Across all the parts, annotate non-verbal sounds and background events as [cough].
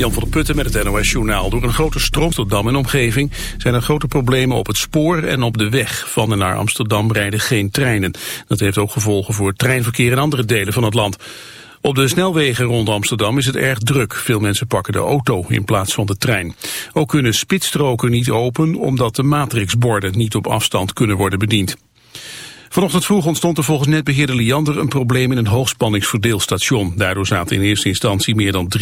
Jan van der Putten met het NOS-journaal. Door een grote stroomsterdam en omgeving zijn er grote problemen op het spoor en op de weg. Van en naar Amsterdam rijden geen treinen. Dat heeft ook gevolgen voor treinverkeer in andere delen van het land. Op de snelwegen rond Amsterdam is het erg druk. Veel mensen pakken de auto in plaats van de trein. Ook kunnen spitsstroken niet open omdat de matrixborden niet op afstand kunnen worden bediend. Vanochtend vroeg ontstond er volgens netbeheerder Liander een probleem in een hoogspanningsverdeelstation. Daardoor zaten in eerste instantie meer dan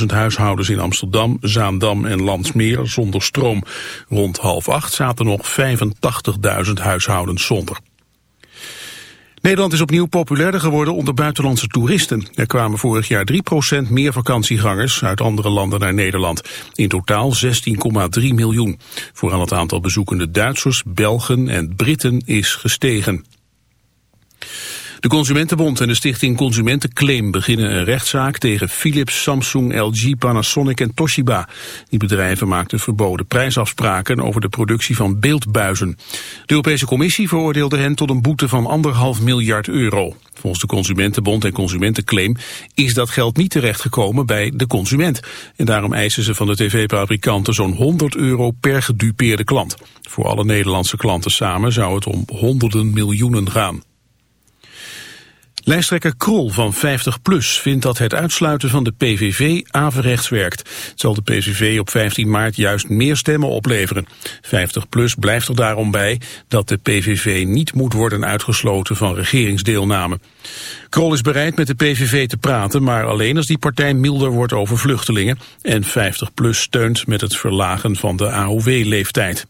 360.000 huishoudens in Amsterdam, Zaandam en Landsmeer zonder stroom. Rond half acht zaten nog 85.000 huishoudens zonder. Nederland is opnieuw populairder geworden onder buitenlandse toeristen. Er kwamen vorig jaar 3% meer vakantiegangers uit andere landen naar Nederland. In totaal 16,3 miljoen. Vooral het aantal bezoekende Duitsers, Belgen en Britten is gestegen. De Consumentenbond en de stichting Consumentenclaim beginnen een rechtszaak tegen Philips, Samsung, LG, Panasonic en Toshiba. Die bedrijven maakten verboden prijsafspraken over de productie van beeldbuizen. De Europese Commissie veroordeelde hen tot een boete van anderhalf miljard euro. Volgens de Consumentenbond en Consumentenclaim is dat geld niet terechtgekomen bij de consument. En daarom eisen ze van de tv-fabrikanten zo'n 100 euro per gedupeerde klant. Voor alle Nederlandse klanten samen zou het om honderden miljoenen gaan. Lijsttrekker Krol van 50PLUS vindt dat het uitsluiten van de PVV averechts werkt. Zal de PVV op 15 maart juist meer stemmen opleveren. 50PLUS blijft er daarom bij dat de PVV niet moet worden uitgesloten van regeringsdeelname. Krol is bereid met de PVV te praten, maar alleen als die partij milder wordt over vluchtelingen. En 50PLUS steunt met het verlagen van de AOW-leeftijd.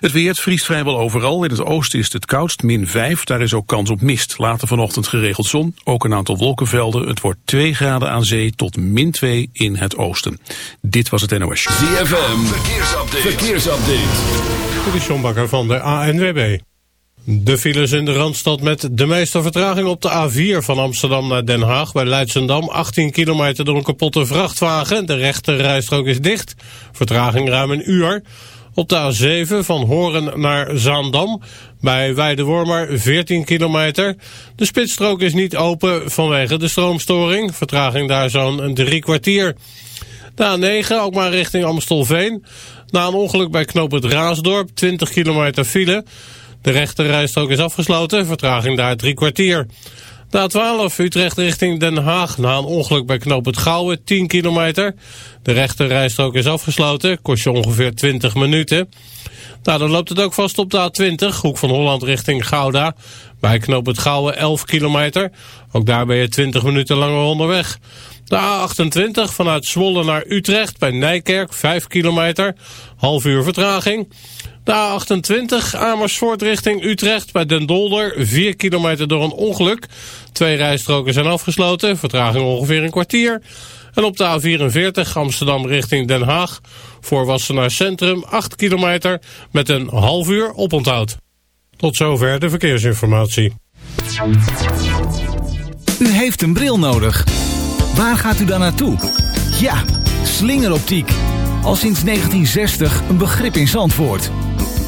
Het weer, vriest vrijwel overal. In het oosten is het koudst, min 5. Daar is ook kans op mist. Later vanochtend geregeld zon, ook een aantal wolkenvelden. Het wordt 2 graden aan zee tot min 2 in het oosten. Dit was het NOS. ZFM, verkeersupdate. verkeersupdate. Dit is John Bakker van de ANWB. De files in de Randstad met de meeste vertraging op de A4 van Amsterdam naar Den Haag bij Leidsendam. 18 kilometer door een kapotte vrachtwagen. De rechte rijstrook is dicht. Vertraging ruim een uur. Op de A7 van Horen naar Zaandam bij Weidewormer 14 kilometer. De spitsstrook is niet open vanwege de stroomstoring. Vertraging daar zo'n drie kwartier. De A9 ook maar richting Amstelveen. Na een ongeluk bij knooppunt Raasdorp 20 kilometer file. De rechte rijstrook is afgesloten. Vertraging daar drie kwartier. De A12 Utrecht richting Den Haag na een ongeluk bij Knoop het Gouwen, 10 kilometer. De rechte rijstrook is afgesloten, kost je ongeveer 20 minuten. Nou, dan loopt het ook vast op de A20, hoek van Holland richting Gouda. Bij Knoop het Gouwen 11 kilometer. Ook daar ben je 20 minuten langer onderweg. De A28 vanuit Zwolle naar Utrecht bij Nijkerk 5 kilometer. Half uur vertraging. De A28 Amersfoort richting Utrecht bij Den Dolder. 4 kilometer door een ongeluk. Twee rijstroken zijn afgesloten. Vertraging ongeveer een kwartier. En op de A44 Amsterdam richting Den Haag. Voor Wassenaar Centrum 8 kilometer met een half uur oponthoud. Tot zover de verkeersinformatie. U heeft een bril nodig. Waar gaat u dan naartoe? Ja, slingeroptiek. Al sinds 1960 een begrip in Zandvoort.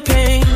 Pain.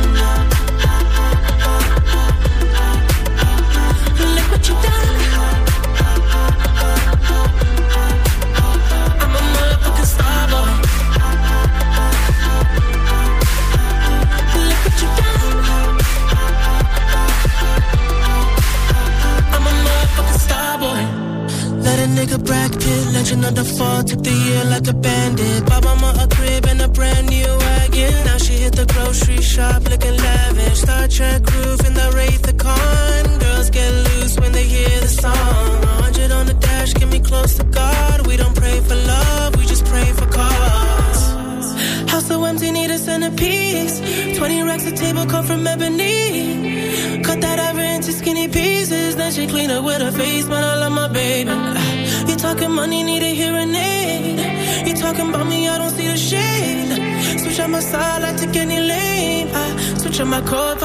my cold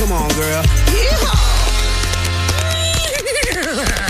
Come on, girl. Yeehaw! [laughs]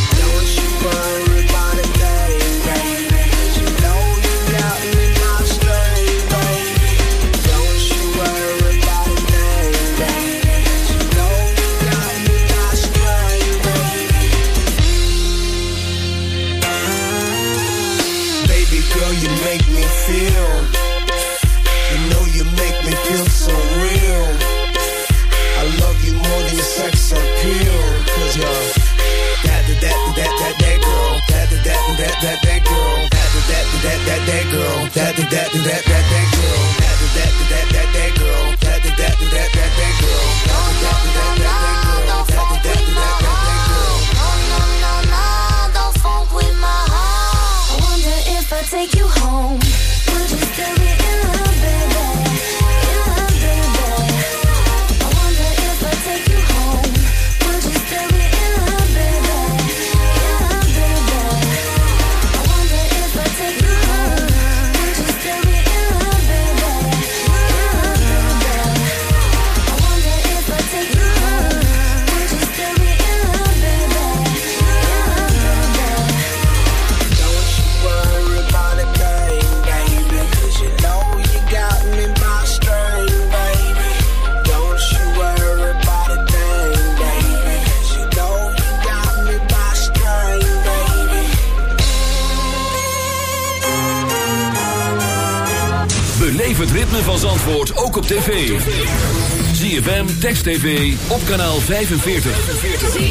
that, do that. TV op kanaal 45.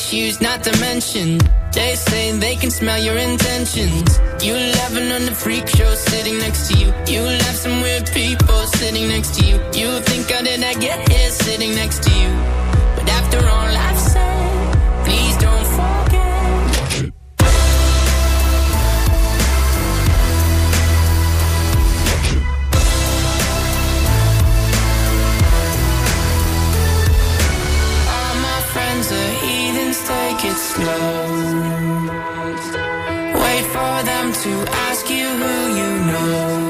issues not to mention. They say they can smell your intentions. to ask you who you know.